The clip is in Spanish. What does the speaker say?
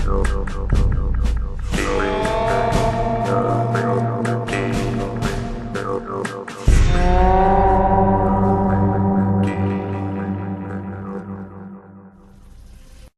no, no, no, no.